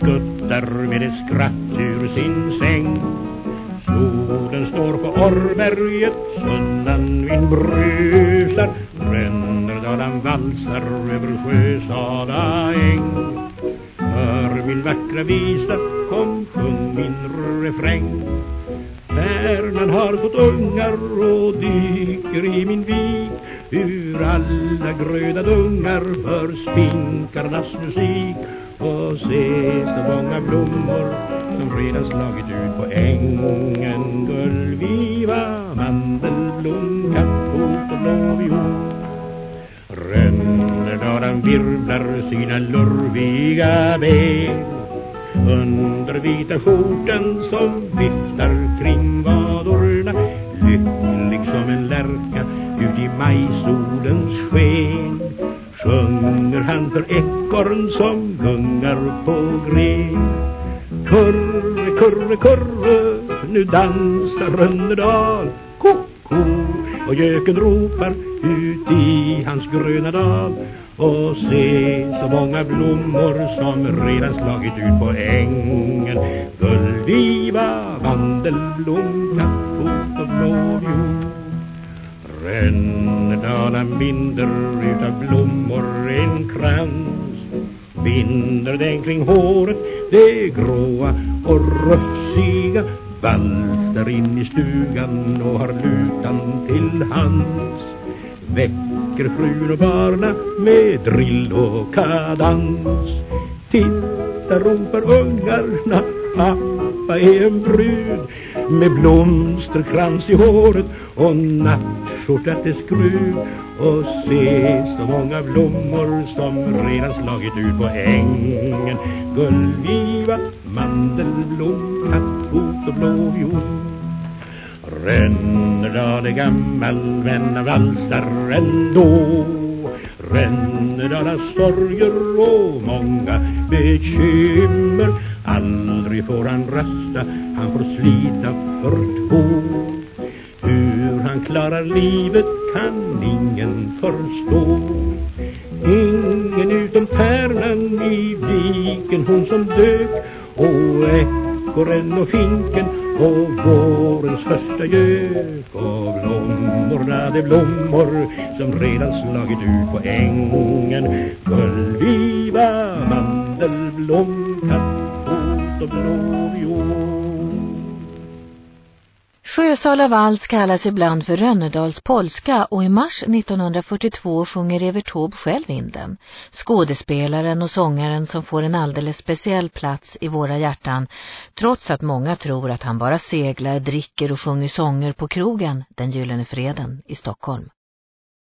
skuttar med ett skratt ur sin säng. Solen står på Orrberget, sunnan vind brusar Rönnerdalan valsar över Sjösala äng. Hör min vackra visa, kom sjung min refräng. Färnan har fått ungar och dyker i min vik Ur alla gröda dungar för spinkarnas musik. Och se så många blommor som redan slagit ut på ängen Gullviva, mandelblom, kattfot och blåviol Rönnerdalen virvlar sina lurviga ben under vita skjorten som viftar kring vadorna Lycklig som en lärka ut i majsolens sken Sjunger han för ett ekorn som gungar på gren Kurre, kurre, kurre, nu dansar Rönnedal. Koko, och göken ropar ut i hans gröna dal. Och se så många blommor som redan slagit ut på ängen. Gullviva, vandelblom, kattfot och blåviol Rönnedalen binder utav blommor en krans Binder den kring håret, det gråa och rufsiga Valsar in i stugan och har lutan till hands. Väcker frun och barna med drill och kadans. Titta ropar ungarna, pappa är en brud. Med blomsterkrans i håret och nattskjorta till skruv och se så många blommor som redan slagit ut på ängen. Gullviva, mandelblom, kattfot och blåviol. Rönnerdal är gammal men valsar ändå Rönnerdal har sorger och många bekymmer Aldrig får han rasta, han får slita för två klarar livet kan ingen förstå. Ingen utom tärnan i viken, hon som dök Och ekorren och finken och vårens första gök och blommorna de blommor som redan slagit ut på ängen Gullviva, mandelblom, kattfot och blåviol Sjösala vals kallas ibland för Rönnedals polska och i mars 1942 sjunger Evert Taube själv in den. Skådespelaren och sångaren som får en alldeles speciell plats i våra hjärtan trots att många tror att han bara seglar, dricker och sjunger sånger på krogen den gyllene freden i Stockholm.